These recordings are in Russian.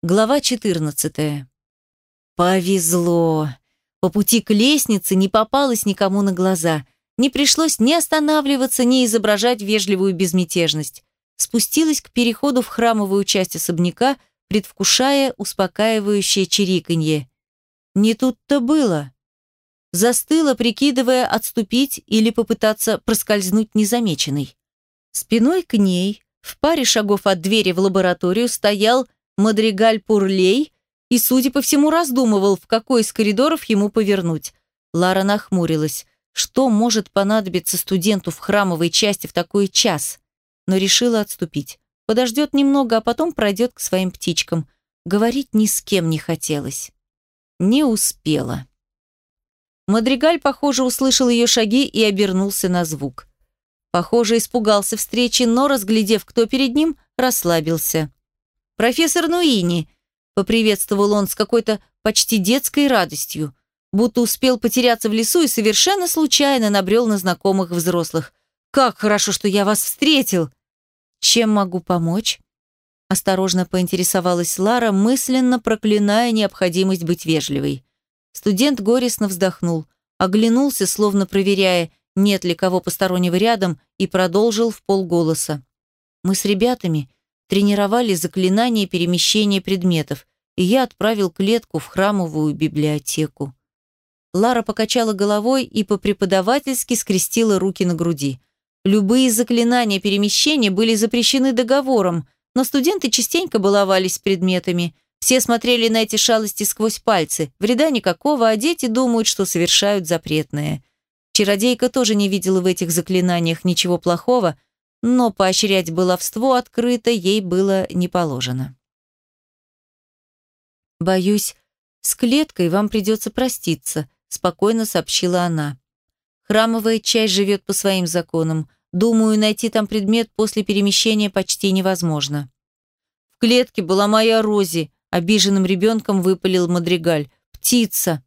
Глава 14. Повезло. По пути к лестнице не попалось никому на глаза. Не пришлось ни останавливаться, ни изображать вежливую безмятежность. Спустилась к переходу в храмовую часть особняка, предвкушая успокаивающее чириканье. Не тут-то было. Застыла, прикидывая отступить или попытаться проскользнуть незамеченной. Спиной к ней, в паре шагов от двери в лабораторию, стоял Мадригаль Пурлей и, судя по всему, раздумывал, в какой из коридоров ему повернуть. Лара нахмурилась. Что может понадобиться студенту в храмовой части в такой час? Но решила отступить. Подождет немного, а потом пройдет к своим птичкам. Говорить ни с кем не хотелось. Не успела. Мадригаль, похоже, услышал ее шаги и обернулся на звук. Похоже, испугался встречи, но, разглядев, кто перед ним, расслабился. «Профессор Нуини!» – поприветствовал он с какой-то почти детской радостью, будто успел потеряться в лесу и совершенно случайно набрел на знакомых взрослых. «Как хорошо, что я вас встретил!» «Чем могу помочь?» Осторожно поинтересовалась Лара, мысленно проклиная необходимость быть вежливой. Студент горестно вздохнул, оглянулся, словно проверяя, нет ли кого постороннего рядом, и продолжил в полголоса. «Мы с ребятами тренировали заклинание перемещения предметов, и я отправил клетку в храмовую библиотеку. Лара покачала головой и по-преподавательски скрестила руки на груди. Любые заклинания перемещения были запрещены договором, но студенты частенько баловались предметами. Все смотрели на эти шалости сквозь пальцы. Вреда никакого, а дети думают, что совершают запретное. Чародейка тоже не видела в этих заклинаниях ничего плохого, но поощрять баловство открыто ей было не положено. «Боюсь, с клеткой вам придется проститься», – спокойно сообщила она. «Храмовая часть живет по своим законам. Думаю, найти там предмет после перемещения почти невозможно». «В клетке была моя Рози», – обиженным ребенком выпалил Мадригаль. «Птица».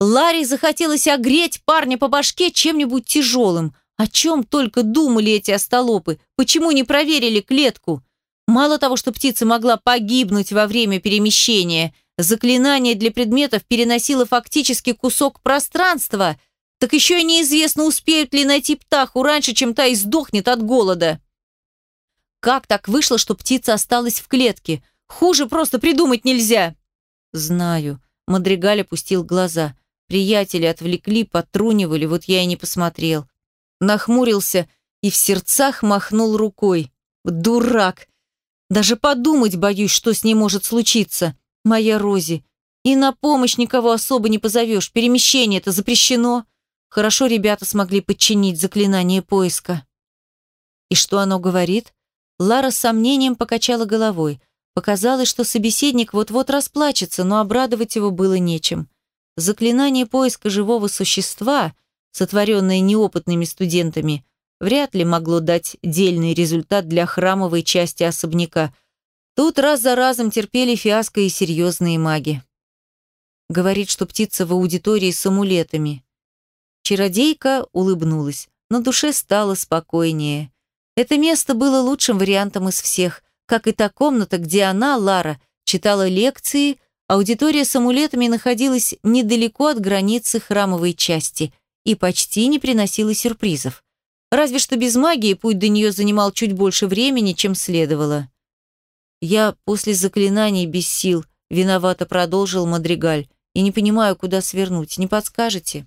Ларри захотелось огреть парня по башке чем-нибудь тяжелым – о чем только думали эти остолопы? Почему не проверили клетку? Мало того, что птица могла погибнуть во время перемещения, заклинание для предметов переносило фактически кусок пространства, так еще и неизвестно, успеют ли найти птаху раньше, чем та издохнет от голода. Как так вышло, что птица осталась в клетке? Хуже просто придумать нельзя. Знаю. Мадригаль опустил глаза. Приятели отвлекли, потрунивали, вот я и не посмотрел нахмурился и в сердцах махнул рукой. «Дурак! Даже подумать боюсь, что с ней может случиться. Моя Рози. И на помощь никого особо не позовешь. Перемещение это запрещено. Хорошо ребята смогли подчинить заклинание поиска». «И что оно говорит?» Лара с сомнением покачала головой. Показалось, что собеседник вот-вот расплачется, но обрадовать его было нечем. Заклинание поиска живого существа — сотворенное неопытными студентами, вряд ли могло дать дельный результат для храмовой части особняка. Тут раз за разом терпели фиаско и серьезные маги. Говорит, что птица в аудитории с амулетами. Чародейка улыбнулась, но душе стало спокойнее. Это место было лучшим вариантом из всех, как и та комната, где она, Лара, читала лекции, аудитория с амулетами находилась недалеко от границы храмовой части – и почти не приносила сюрпризов. Разве что без магии путь до нее занимал чуть больше времени, чем следовало. «Я после заклинаний без сил», — виновато продолжил Мадригаль, «и не понимаю, куда свернуть. Не подскажете?»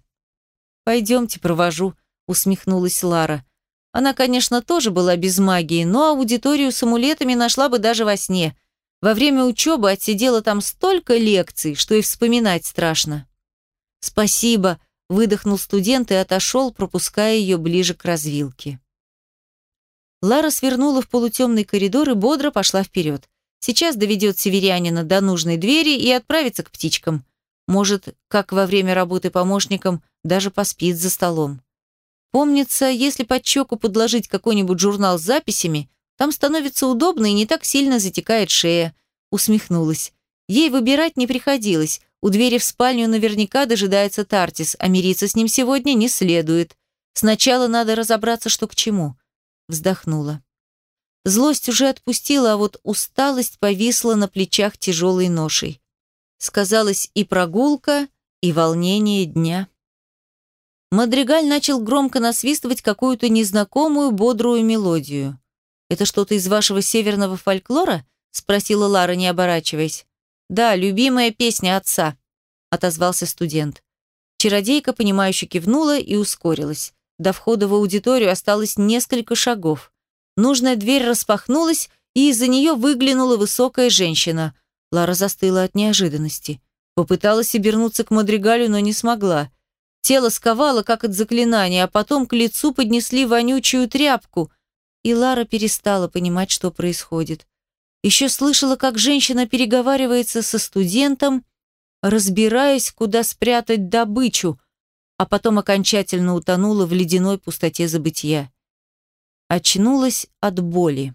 «Пойдемте, провожу», — усмехнулась Лара. Она, конечно, тоже была без магии, но аудиторию с амулетами нашла бы даже во сне. Во время учебы отсидела там столько лекций, что и вспоминать страшно. «Спасибо», Выдохнул студент и отошел, пропуская ее ближе к развилке. Лара свернула в полутемный коридор и бодро пошла вперед. Сейчас доведет северянина до нужной двери и отправится к птичкам. Может, как во время работы помощником, даже поспит за столом. Помнится, если под щеку подложить какой-нибудь журнал с записями, там становится удобно и не так сильно затекает шея. Усмехнулась. Ей выбирать не приходилось. У двери в спальню наверняка дожидается Тартис, а мириться с ним сегодня не следует. Сначала надо разобраться, что к чему. Вздохнула. Злость уже отпустила, а вот усталость повисла на плечах тяжелой ношей. Сказалась и прогулка, и волнение дня. Мадригаль начал громко насвистывать какую-то незнакомую бодрую мелодию. «Это что-то из вашего северного фольклора?» — спросила Лара, не оборачиваясь. «Да, любимая песня отца», — отозвался студент. Чародейка, понимающе кивнула и ускорилась. До входа в аудиторию осталось несколько шагов. Нужная дверь распахнулась, и из-за нее выглянула высокая женщина. Лара застыла от неожиданности. Попыталась обернуться к Мадригалю, но не смогла. Тело сковало, как от заклинания, а потом к лицу поднесли вонючую тряпку, и Лара перестала понимать, что происходит. Еще слышала, как женщина переговаривается со студентом, разбираясь, куда спрятать добычу, а потом окончательно утонула в ледяной пустоте забытия. Очнулась от боли.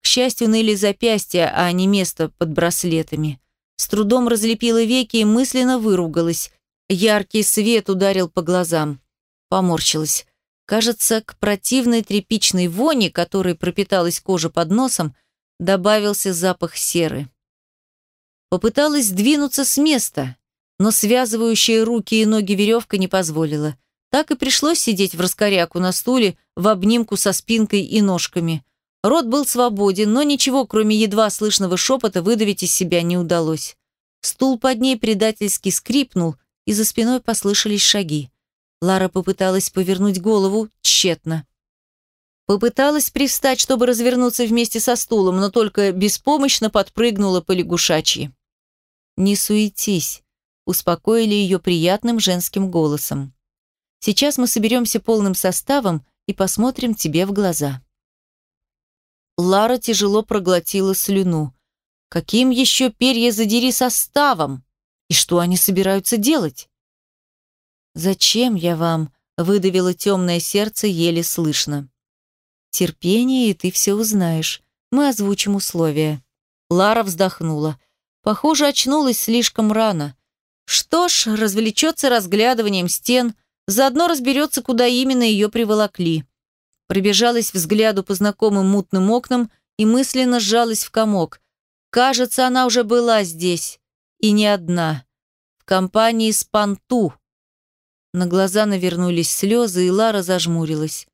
К счастью, ныли запястья, а не место под браслетами. С трудом разлепила веки и мысленно выругалась. Яркий свет ударил по глазам. Поморщилась. Кажется, к противной тряпичной вони, которой пропиталась кожа под носом, добавился запах серы. Попыталась сдвинуться с места, но связывающая руки и ноги веревка не позволила. Так и пришлось сидеть в раскоряку на стуле в обнимку со спинкой и ножками. Рот был свободен, но ничего, кроме едва слышного шепота, выдавить из себя не удалось. Стул под ней предательски скрипнул, и за спиной послышались шаги. Лара попыталась повернуть голову тщетно. Попыталась привстать, чтобы развернуться вместе со стулом, но только беспомощно подпрыгнула по лягушачьи. «Не суетись», — успокоили ее приятным женским голосом. Сейчас мы соберемся полным составом и посмотрим тебе в глаза». Лара тяжело проглотила слюну. «Каким еще перья задери составом? И что они собираются делать?» «Зачем я вам?» — выдавило темное сердце еле слышно. «Терпение, и ты все узнаешь. Мы озвучим условия». Лара вздохнула. Похоже, очнулась слишком рано. Что ж, развлечется разглядыванием стен — Заодно разберется, куда именно ее приволокли. Пробежалась взгляду по знакомым мутным окнам и мысленно сжалась в комок. Кажется, она уже была здесь. И не одна. В компании с Панту. На глаза навернулись слезы, и Лара зажмурилась.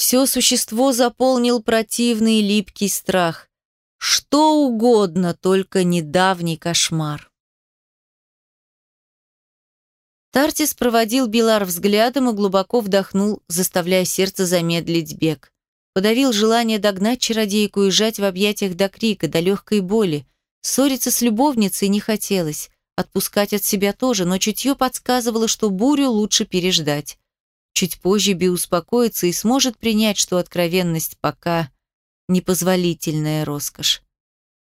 Все существо заполнил противный липкий страх. Что угодно, только недавний кошмар. Тартис проводил Билар взглядом и глубоко вдохнул, заставляя сердце замедлить бег. Подавил желание догнать чародейку и сжать в объятиях до крика, до легкой боли. Ссориться с любовницей не хотелось, отпускать от себя тоже, но чутье подсказывало, что бурю лучше переждать. Чуть позже Би успокоится и сможет принять, что откровенность пока непозволительная роскошь.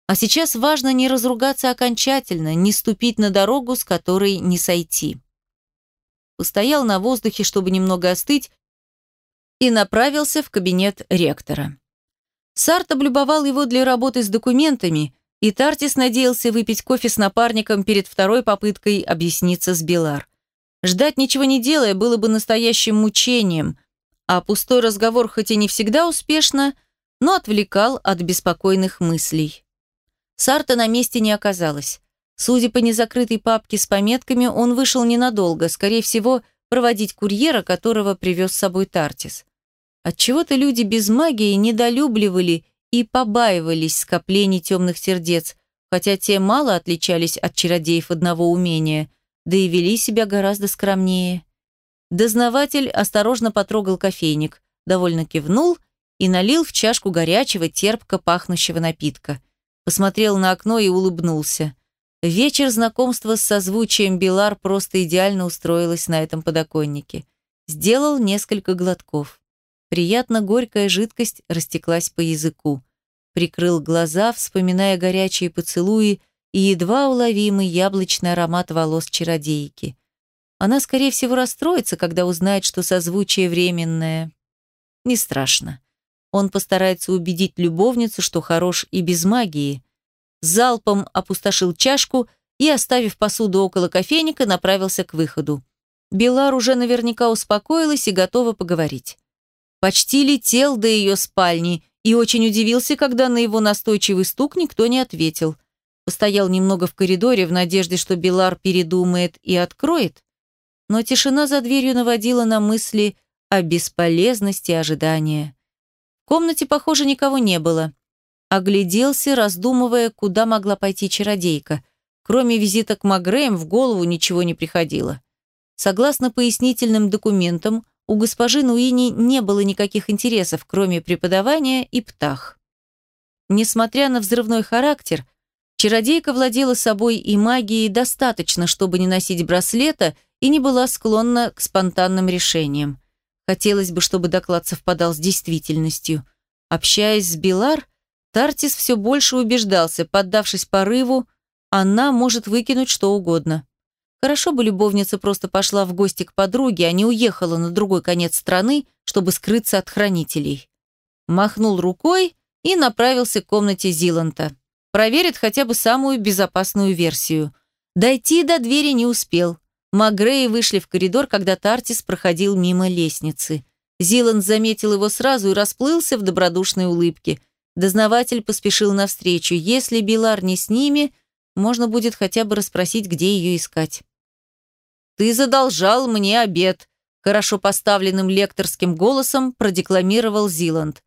А сейчас важно не разругаться окончательно, не ступить на дорогу, с которой не сойти постоял на воздухе, чтобы немного остыть, и направился в кабинет ректора. Сарт облюбовал его для работы с документами, и Тартис надеялся выпить кофе с напарником перед второй попыткой объясниться с Белар. Ждать ничего не делая было бы настоящим мучением, а пустой разговор хоть и не всегда успешно, но отвлекал от беспокойных мыслей. Сарта на месте не оказалось. Судя по незакрытой папке с пометками, он вышел ненадолго, скорее всего, проводить курьера, которого привез с собой Тартис. Отчего-то люди без магии недолюбливали и побаивались скоплений темных сердец, хотя те мало отличались от чародеев одного умения, да и вели себя гораздо скромнее. Дознаватель осторожно потрогал кофейник, довольно кивнул и налил в чашку горячего, терпко пахнущего напитка. Посмотрел на окно и улыбнулся. Вечер знакомства с созвучием Билар просто идеально устроилась на этом подоконнике. Сделал несколько глотков. Приятно горькая жидкость растеклась по языку. Прикрыл глаза, вспоминая горячие поцелуи и едва уловимый яблочный аромат волос чародейки. Она, скорее всего, расстроится, когда узнает, что созвучие временное. Не страшно. Он постарается убедить любовницу, что хорош и без магии – залпом опустошил чашку и, оставив посуду около кофейника, направился к выходу. Белар уже наверняка успокоилась и готова поговорить. Почти летел до ее спальни и очень удивился, когда на его настойчивый стук никто не ответил. Постоял немного в коридоре в надежде, что Белар передумает и откроет, но тишина за дверью наводила на мысли о бесполезности ожидания. В комнате, похоже, никого не было. Огляделся, раздумывая, куда могла пойти чародейка. Кроме визита к Магреям в голову ничего не приходило. Согласно пояснительным документам, у госпожи Нуини не было никаких интересов, кроме преподавания и птах. Несмотря на взрывной характер, чародейка владела собой и магией достаточно, чтобы не носить браслета и не была склонна к спонтанным решениям. Хотелось бы, чтобы доклад совпадал с действительностью. Общаясь с Билар, Тартис все больше убеждался, поддавшись порыву, она может выкинуть что угодно. Хорошо бы любовница просто пошла в гости к подруге, а не уехала на другой конец страны, чтобы скрыться от хранителей. Махнул рукой и направился к комнате Зиланта. Проверит хотя бы самую безопасную версию. Дойти до двери не успел. Магреи вышли в коридор, когда Тартис проходил мимо лестницы. Зиланд заметил его сразу и расплылся в добродушной улыбке. Дознаватель поспешил навстречу. Если Билар не с ними, можно будет хотя бы расспросить, где ее искать. «Ты задолжал мне обед», – хорошо поставленным лекторским голосом продекламировал Зиланд.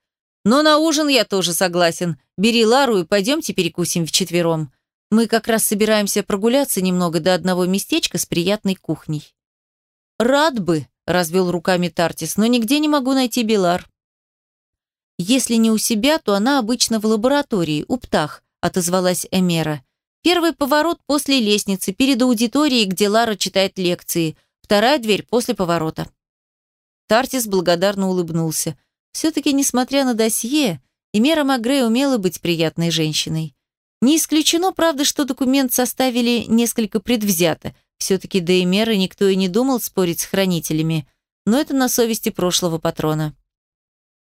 «Но на ужин я тоже согласен. Бери Лару и пойдемте перекусим вчетвером. Мы как раз собираемся прогуляться немного до одного местечка с приятной кухней». «Рад бы», – развел руками Тартис, «но нигде не могу найти Белар». «Если не у себя, то она обычно в лаборатории, у птах», – отозвалась Эмера. Первый поворот после лестницы, перед аудиторией, где Лара читает лекции. Вторая дверь после поворота. Тартис благодарно улыбнулся. Все-таки, несмотря на досье, Эмера Магрей умела быть приятной женщиной. Не исключено, правда, что документ составили несколько предвзято. Все-таки до Эмеры никто и не думал спорить с хранителями. Но это на совести прошлого патрона.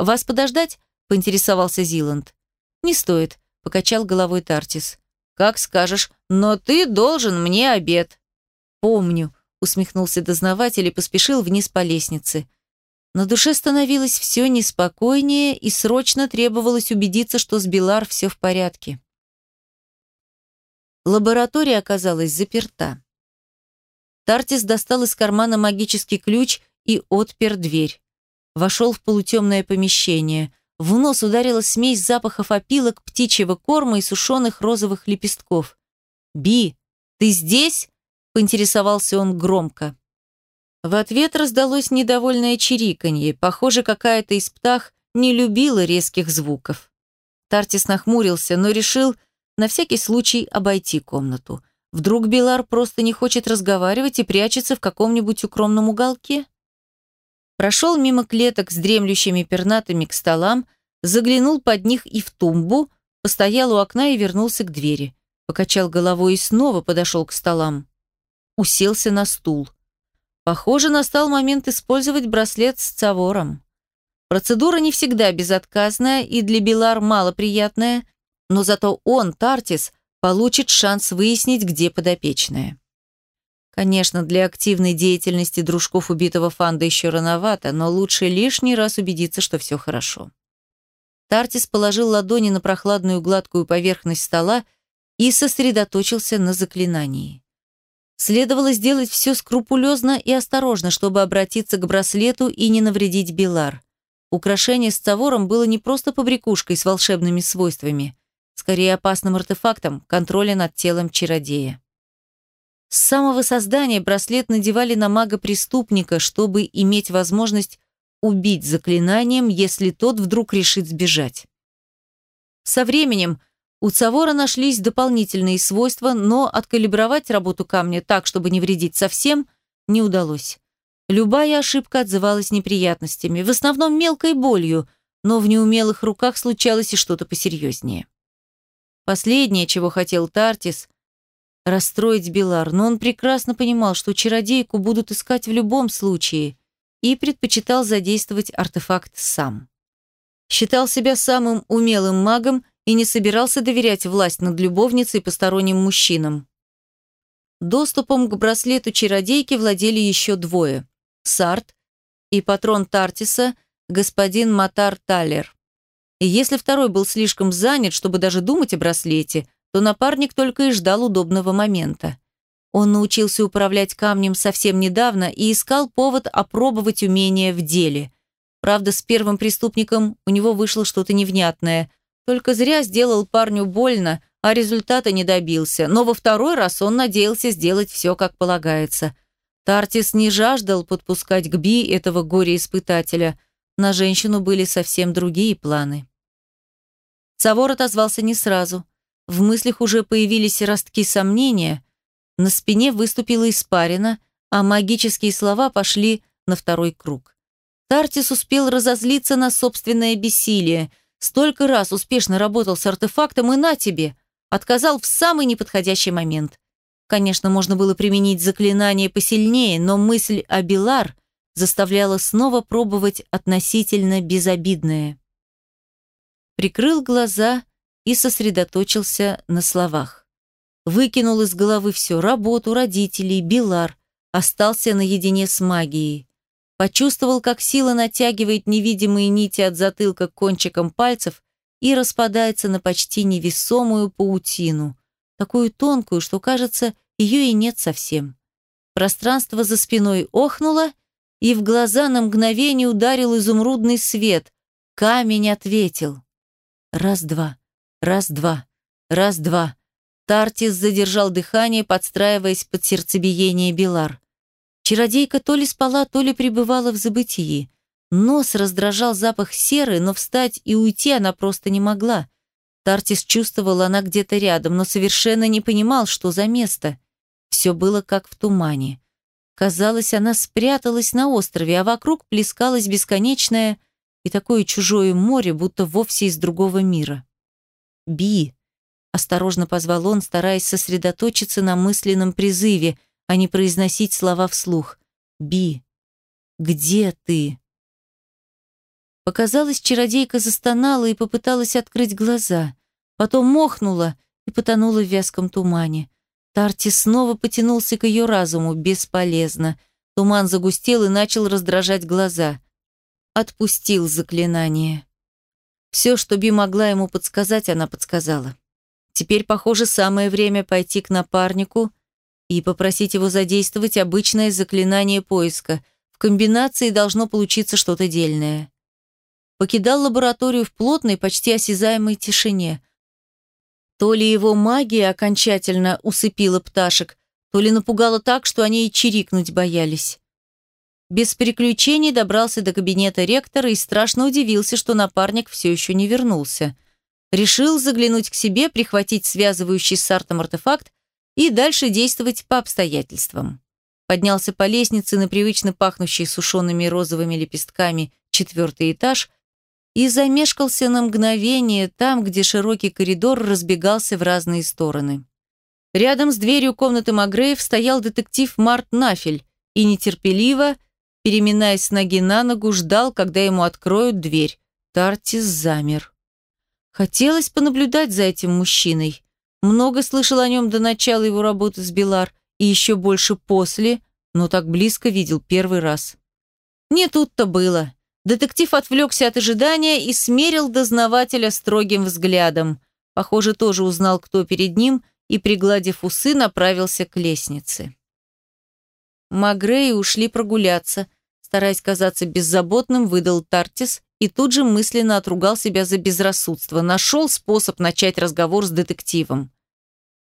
«Вас подождать?» – поинтересовался Зиланд. «Не стоит», – покачал головой Тартис. «Как скажешь, но ты должен мне обед». «Помню», — усмехнулся дознаватель и поспешил вниз по лестнице. На душе становилось все неспокойнее и срочно требовалось убедиться, что с Белар все в порядке. Лаборатория оказалась заперта. Тартис достал из кармана магический ключ и отпер дверь. Вошел в полутемное помещение — в нос ударила смесь запахов опилок, птичьего корма и сушеных розовых лепестков. «Би, ты здесь?» – поинтересовался он громко. В ответ раздалось недовольное чириканье. Похоже, какая-то из птах не любила резких звуков. Тартис нахмурился, но решил на всякий случай обойти комнату. Вдруг Белар просто не хочет разговаривать и прячется в каком-нибудь укромном уголке? Прошел мимо клеток с дремлющими пернатами к столам, заглянул под них и в тумбу, постоял у окна и вернулся к двери. Покачал головой и снова подошел к столам. Уселся на стул. Похоже, настал момент использовать браслет с цавором. Процедура не всегда безотказная и для Белар малоприятная, но зато он, Тартис, получит шанс выяснить, где подопечная. Конечно, для активной деятельности дружков убитого Фанда еще рановато, но лучше лишний раз убедиться, что все хорошо. Тартис положил ладони на прохладную гладкую поверхность стола и сосредоточился на заклинании. Следовало сделать все скрупулезно и осторожно, чтобы обратиться к браслету и не навредить Белар. Украшение с цавором было не просто побрякушкой с волшебными свойствами, скорее опасным артефактом контроля над телом чародея. С самого создания браслет надевали на мага-преступника, чтобы иметь возможность убить заклинанием, если тот вдруг решит сбежать. Со временем у Цавора нашлись дополнительные свойства, но откалибровать работу камня так, чтобы не вредить совсем, не удалось. Любая ошибка отзывалась неприятностями, в основном мелкой болью, но в неумелых руках случалось и что-то посерьезнее. Последнее, чего хотел Тартис, расстроить Белар, но он прекрасно понимал, что чародейку будут искать в любом случае, и предпочитал задействовать артефакт сам. Считал себя самым умелым магом и не собирался доверять власть над любовницей посторонним мужчинам. Доступом к браслету чародейки владели еще двое – Сарт и патрон Тартиса, господин Матар Талер. И если второй был слишком занят, чтобы даже думать о браслете, то напарник только и ждал удобного момента. Он научился управлять камнем совсем недавно и искал повод опробовать умения в деле. Правда, с первым преступником у него вышло что-то невнятное. Только зря сделал парню больно, а результата не добился. Но во второй раз он надеялся сделать все как полагается. Тартис не жаждал подпускать к Би этого горе-испытателя. На женщину были совсем другие планы. Савор отозвался не сразу. В мыслях уже появились ростки сомнения. На спине выступила испарина, а магические слова пошли на второй круг. Тартис успел разозлиться на собственное бессилие. Столько раз успешно работал с артефактом и на тебе. Отказал в самый неподходящий момент. Конечно, можно было применить заклинание посильнее, но мысль о Билар заставляла снова пробовать относительно безобидное прикрыл глаза и сосредоточился на словах. Выкинул из головы все – работу, родителей, Билар, остался наедине с магией. Почувствовал, как сила натягивает невидимые нити от затылка к кончикам пальцев и распадается на почти невесомую паутину, такую тонкую, что, кажется, ее и нет совсем. Пространство за спиной охнуло, и в глаза на мгновение ударил изумрудный свет. Камень ответил. Раз-два, раз-два, раз-два. Тартис задержал дыхание, подстраиваясь под сердцебиение Белар. Чародейка то ли спала, то ли пребывала в забытии. Нос раздражал запах серы, но встать и уйти она просто не могла. Тартис чувствовал, она где-то рядом, но совершенно не понимал, что за место. Все было как в тумане. Казалось, она спряталась на острове, а вокруг плескалось бесконечное и такое чужое море, будто вовсе из другого мира. «Би!» – осторожно позвал он, стараясь сосредоточиться на мысленном призыве, а не произносить слова вслух. «Би! Где ты?» Показалось, чародейка застонала и попыталась открыть глаза. Потом мохнула и потонула в вязком тумане. Тарти снова потянулся к ее разуму, бесполезно. Туман загустел и начал раздражать глаза отпустил заклинание. Все, что Би могла ему подсказать, она подсказала. Теперь, похоже, самое время пойти к напарнику и попросить его задействовать обычное заклинание поиска. В комбинации должно получиться что-то дельное. Покидал лабораторию в плотной, почти осязаемой тишине. То ли его магия окончательно усыпила пташек, то ли напугала так, что они и чирикнуть боялись. Без приключений добрался до кабинета ректора и страшно удивился, что напарник все еще не вернулся. Решил заглянуть к себе, прихватить связывающий с артом артефакт и дальше действовать по обстоятельствам. Поднялся по лестнице на привычно пахнущий сушеными розовыми лепестками четвертый этаж и замешкался на мгновение там, где широкий коридор разбегался в разные стороны. Рядом с дверью комнаты Магреев стоял детектив Март Нафель и нетерпеливо, переминаясь с ноги на ногу, ждал, когда ему откроют дверь. Тартис замер. Хотелось понаблюдать за этим мужчиной. Много слышал о нем до начала его работы с Белар и еще больше после, но так близко видел первый раз. Не тут-то было. Детектив отвлекся от ожидания и смерил дознавателя строгим взглядом. Похоже, тоже узнал, кто перед ним, и, пригладив усы, направился к лестнице. Магреи ушли прогуляться, Стараясь казаться беззаботным, выдал Тартис и тут же мысленно отругал себя за безрассудство. Нашел способ начать разговор с детективом.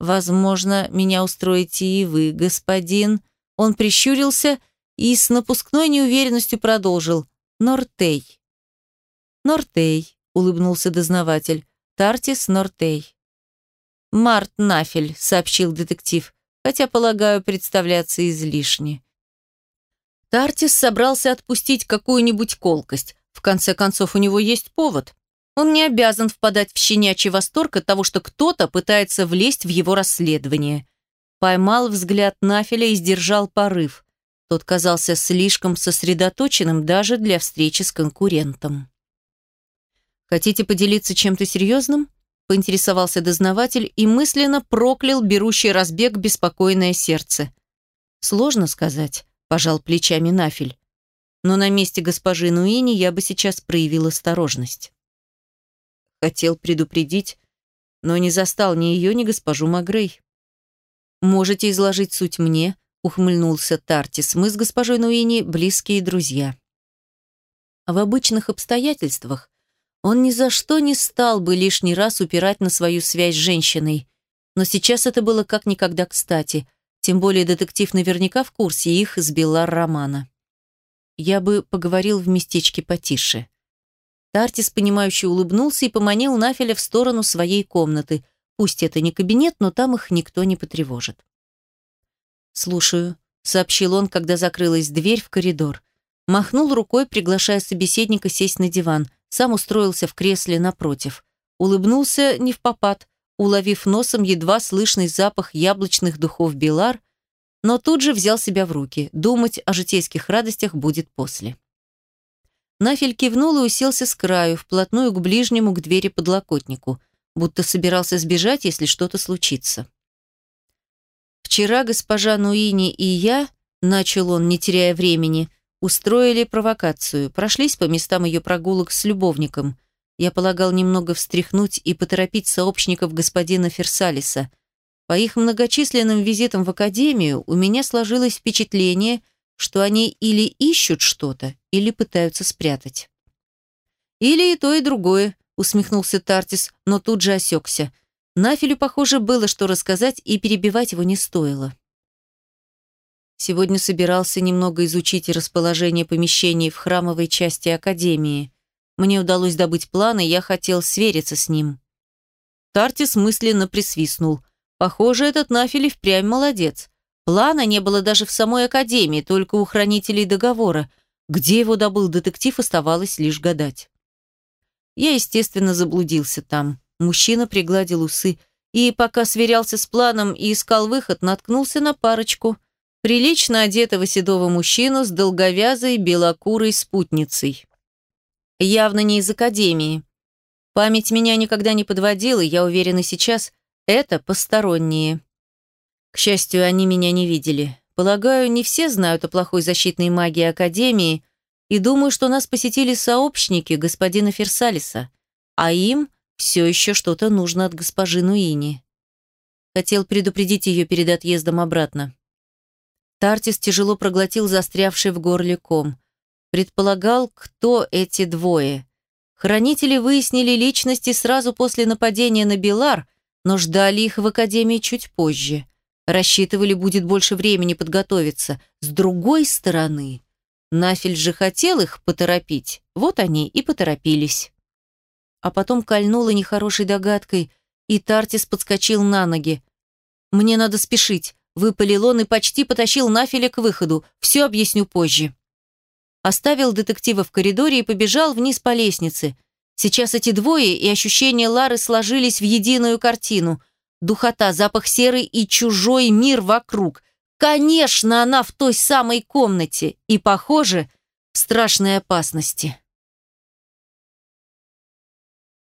«Возможно, меня устроите и вы, господин». Он прищурился и с напускной неуверенностью продолжил. «Нортей». «Нортей», — улыбнулся дознаватель. «Тартис Нортей». «Март Нафель», — сообщил детектив, хотя, полагаю, представляться излишне. Тартис собрался отпустить какую-нибудь колкость. В конце концов, у него есть повод. Он не обязан впадать в щенячий восторг от того, что кто-то пытается влезть в его расследование. Поймал взгляд Нафеля и сдержал порыв. Тот казался слишком сосредоточенным даже для встречи с конкурентом. «Хотите поделиться чем-то серьезным?» поинтересовался дознаватель и мысленно проклял берущий разбег беспокойное сердце. «Сложно сказать пожал плечами Нафель. Но на месте госпожи Нуини я бы сейчас проявил осторожность. Хотел предупредить, но не застал ни ее, ни госпожу Магрей. «Можете изложить суть мне», — ухмыльнулся Тартис. «Мы с госпожой Нуини близкие друзья». В обычных обстоятельствах он ни за что не стал бы лишний раз упирать на свою связь с женщиной. Но сейчас это было как никогда кстати, тем более детектив наверняка в курсе их с Белар Романа. Я бы поговорил в местечке потише. Тартис, понимающе улыбнулся и поманил Нафеля в сторону своей комнаты. Пусть это не кабинет, но там их никто не потревожит. «Слушаю», — сообщил он, когда закрылась дверь в коридор. Махнул рукой, приглашая собеседника сесть на диван. Сам устроился в кресле напротив. Улыбнулся не в попад, уловив носом едва слышный запах яблочных духов Белар, но тут же взял себя в руки. Думать о житейских радостях будет после. Нафель кивнул и уселся с краю, вплотную к ближнему к двери подлокотнику, будто собирался сбежать, если что-то случится. «Вчера госпожа Нуини и я», — начал он, не теряя времени, устроили провокацию, прошлись по местам ее прогулок с любовником. Я полагал немного встряхнуть и поторопить сообщников господина Ферсалиса — по их многочисленным визитам в академию у меня сложилось впечатление, что они или ищут что-то, или пытаются спрятать. «Или и то, и другое», — усмехнулся Тартис, но тут же осекся. Нафилю, похоже, было что рассказать, и перебивать его не стоило. Сегодня собирался немного изучить расположение помещений в храмовой части Академии. Мне удалось добыть план, и я хотел свериться с ним. Тартис мысленно присвистнул — Похоже, этот Нафиль впрямь молодец. Плана не было даже в самой академии, только у хранителей договора. Где его добыл детектив, оставалось лишь гадать. Я, естественно, заблудился там. Мужчина пригладил усы и, пока сверялся с планом и искал выход, наткнулся на парочку. Прилично одетого седого мужчину с долговязой белокурой спутницей. Явно не из академии. Память меня никогда не подводила, я уверена сейчас – это посторонние. К счастью, они меня не видели. Полагаю, не все знают о плохой защитной магии Академии, и думаю, что нас посетили сообщники господина Ферсалиса, а им все еще что-то нужно от госпожи Нуини. Хотел предупредить ее перед отъездом обратно. Тартис тяжело проглотил застрявший в горле ком. Предполагал, кто эти двое. Хранители выяснили личности сразу после нападения на Белар, но ждали их в академии чуть позже. Рассчитывали, будет больше времени подготовиться. С другой стороны, Нафель же хотел их поторопить, вот они и поторопились. А потом кольнуло нехорошей догадкой, и Тартис подскочил на ноги. «Мне надо спешить», — выпалил он и почти потащил Нафеля к выходу. «Все объясню позже». Оставил детектива в коридоре и побежал вниз по лестнице. Сейчас эти двое и ощущения Лары сложились в единую картину. Духота, запах серы и чужой мир вокруг. Конечно, она в той самой комнате и, похоже, в страшной опасности.